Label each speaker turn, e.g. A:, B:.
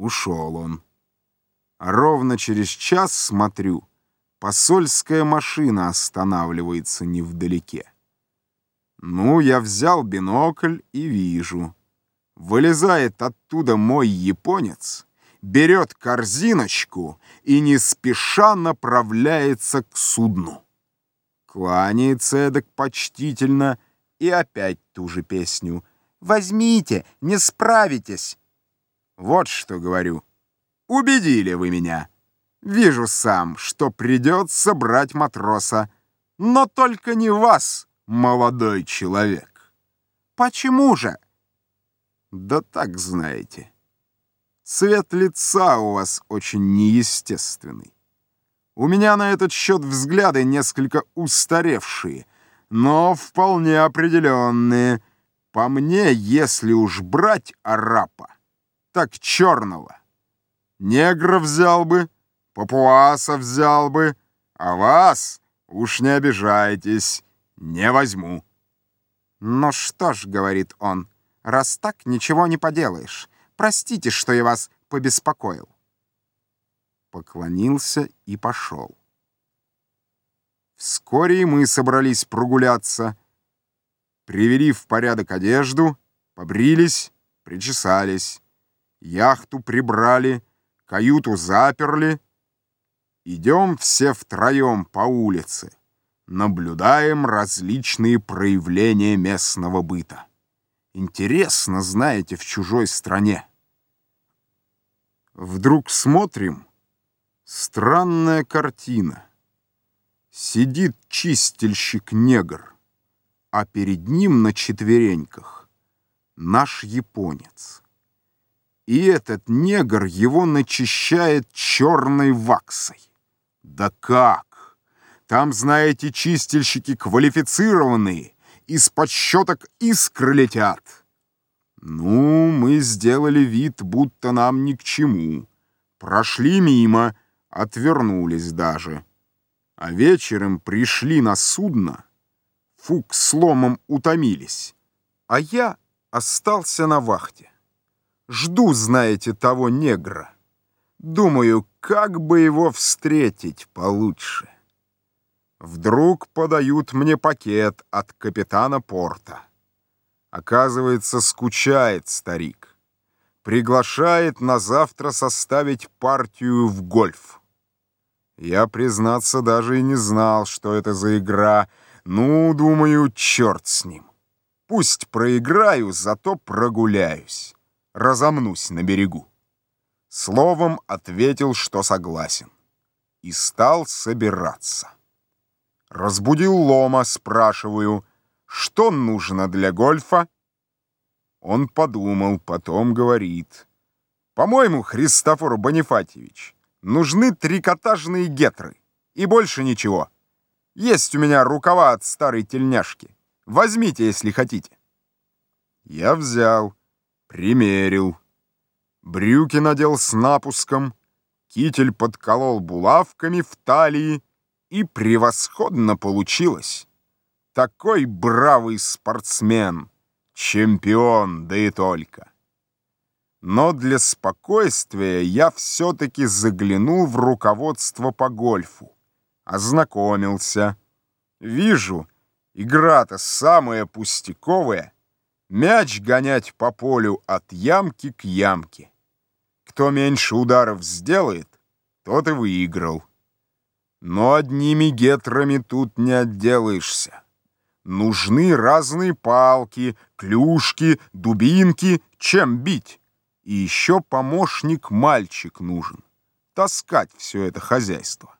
A: Ушел он. А ровно через час смотрю, посольская машина останавливается невдалеке. Ну, я взял бинокль и вижу. Вылезает оттуда мой японец, берет корзиночку и не спеша направляется к судну. Кланяется эдак почтительно и опять ту же песню. «Возьмите, не справитесь!» Вот что говорю. Убедили вы меня. Вижу сам, что придется брать матроса. Но только не вас, молодой человек. Почему же? Да так знаете. Цвет лица у вас очень неестественный. У меня на этот счет взгляды несколько устаревшие, но вполне определенные. По мне, если уж брать арапа, так черного. Негра взял бы, папуаса взял бы, а вас, уж не обижайтесь, не возьму. «Ну что ж», — говорит он, — «раз так, ничего не поделаешь. Простите, что я вас побеспокоил». Поклонился и пошел. Вскоре мы собрались прогуляться, привели в порядок одежду, побрились, причесались. Яхту прибрали, каюту заперли. Идем все втроем по улице. Наблюдаем различные проявления местного быта. Интересно, знаете, в чужой стране. Вдруг смотрим, странная картина. Сидит чистильщик-негр, а перед ним на четвереньках наш японец. И этот негр его начищает черной ваксой. Да как? Там, знаете, чистильщики квалифицированные, из-под щеток искры летят. Ну, мы сделали вид, будто нам ни к чему. Прошли мимо, отвернулись даже. А вечером пришли на судно, фук сломом утомились, а я остался на вахте. Жду, знаете, того негра. Думаю, как бы его встретить получше. Вдруг подают мне пакет от капитана порта. Оказывается, скучает старик. Приглашает на завтра составить партию в гольф. Я, признаться, даже и не знал, что это за игра. Ну, думаю, черт с ним. Пусть проиграю, зато прогуляюсь разомнусь на берегу. Словом ответил, что согласен. И стал собираться. Разбудил Лома, спрашиваю, что нужно для гольфа? Он подумал, потом говорит. По-моему, Христофор Бонифатьевич, нужны трикотажные гетры и больше ничего. Есть у меня рукава от старой тельняшки. Возьмите, если хотите. Я взял. Примерил. Брюки надел с напуском, китель подколол булавками в талии, и превосходно получилось. Такой бравый спортсмен, чемпион, да и только. Но для спокойствия я все-таки заглянул в руководство по гольфу, ознакомился. Вижу, игра-то самая пустяковая — Мяч гонять по полю от ямки к ямке. Кто меньше ударов сделает, тот и выиграл. Но одними гетрами тут не отделаешься. Нужны разные палки, клюшки, дубинки, чем бить. И еще помощник-мальчик нужен. Таскать все это хозяйство.